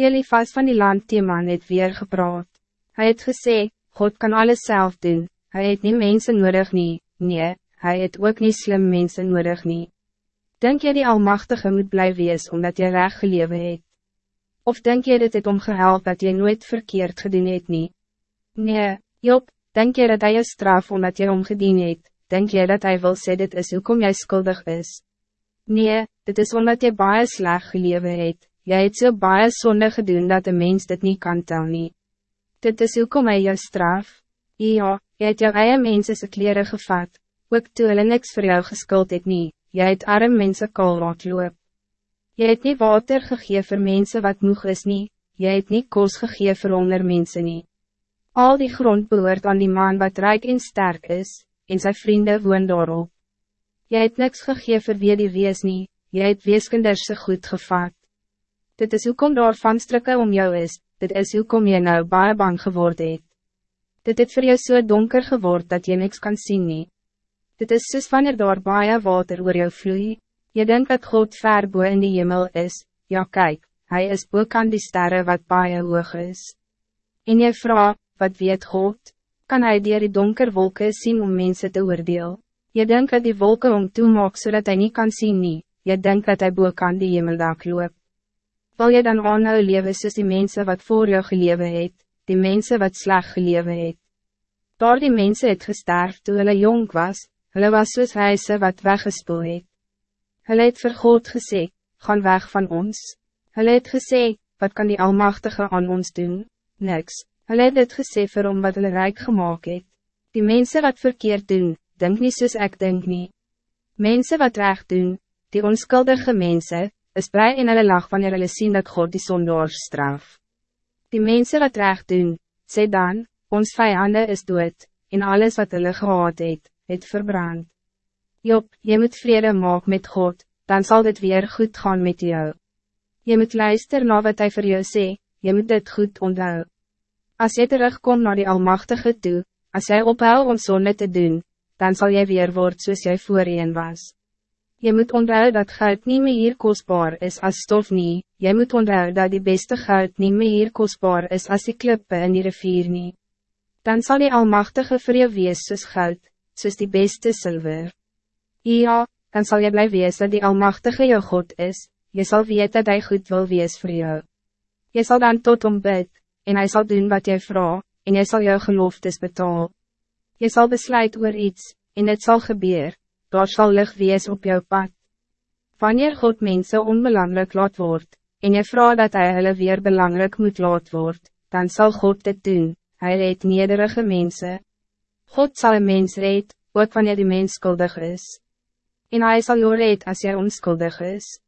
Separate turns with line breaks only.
Elifas van die land Teman het weer gepraat. Hij het gesê, God kan alles zelf doen, hij het niet mensen nodig nie, nee, hij het ook niet slim mensen nodig nie. Denk jy die Almachtige moet blijven wees omdat jy recht gelewe het? Of denk jy dat het omgehelp dat jy nooit verkeerd gedien het nie? Nee, Job, denk jy dat hij je straf omdat jy omgedien het, denk jy dat hij wil sê dit is hoekom jy skuldig is? Nee, dit is omdat jy baie sleg gelewe het, Jy het so baie sonde gedoen dat de mens dit niet kan tel nie. Dit is hoekom hy jou straf. Ja, jy het jou eie mense kleren gevat, ook toe hulle niks vir jou geskuld het nie, jy het arm mense kal laat loop. Jy het nie water gegee vir mense wat moeg is nie, jy het nie kos gegee vir honger mense nie. Al die grond behoort aan die man wat rijk en sterk is, en zijn vrienden woon daarop. Jy het niks gegee vir wie die wees nie, jy het weeskinders goed gevat. Dit is hoekom daar van strikke om jou is, dit is hoekom jy nou baie bang geword het. Dit het voor jou so donker geword dat je niks kan zien nie. Dit is soos wanneer daar baie water oor jou vloei, je denkt dat God ver boe in die hemel is, ja kijk, hij is boek aan die sterren wat baie hoog is. En jy vraag, wat weet God, kan hij dier die donker wolken zien om mensen te oordeel? Je denkt dat die wolken om toemaak zodat hij niet kan zien nie, je denkt dat hij boek aan die hemel daar loop wil jy dan aanhou lewe soos die mense wat voor jou gelewe het, die mense wat sleg gelewe het. Daar die mense het gesterf toe hulle jong was, hulle was soos huise wat weggespoel het. Hulle het vir God gesê, gaan weg van ons. Hulle het gesê, wat kan die Almachtige aan ons doen? Niks. Hulle het dit gesê vir hom wat hulle rijk gemaakt het. Die mensen wat verkeerd doen, denk niet soos ek denk nie. Mensen wat recht doen, die onschuldige mensen, is blij in hulle lach wanneer hulle sien dat God die zondaars straf. Die mensen wat recht doen, sê dan, ons vijanden is dood, en alles wat hulle gehad het, het verbrand. Job, je moet vrede maak met God, dan zal dit weer goed gaan met jou. Je moet luisteren naar wat hij voor jou sê, je moet dit goed onthou. Als je terugkomt naar die Almachtige toe, als jij ophou om zonde te doen, dan zal jij weer worden zoals jij voorheen was. Je moet onthouden dat goud niet meer kostbaar is als stof niet. Je moet onthouden dat die beste goud niet meer kostbaar is als die klippen in die rivier niet. Dan zal die Almachtige voor je wees soos goud, soos die beste zilver. Ja, dan zal je blijven wees dat die Almachtige jou God is. Je zal weten dat hij goed wil wees voor jou. Je zal dan tot om bid, en hij zal doen wat jij vraagt, en hij zal jou geloftes betaal. Je zal besluiten oor iets, en het zal gebeuren daar sal lig wees op jou pad. Wanneer God mensen onbelangrijk laat word, en je vraagt dat hij hulle weer belangrijk moet laat word, dan zal God dit doen, hij reed nederige mensen. God zal een mens reed, ook wanneer die mens skuldig is. En hij zal jou reed als jij onschuldig is.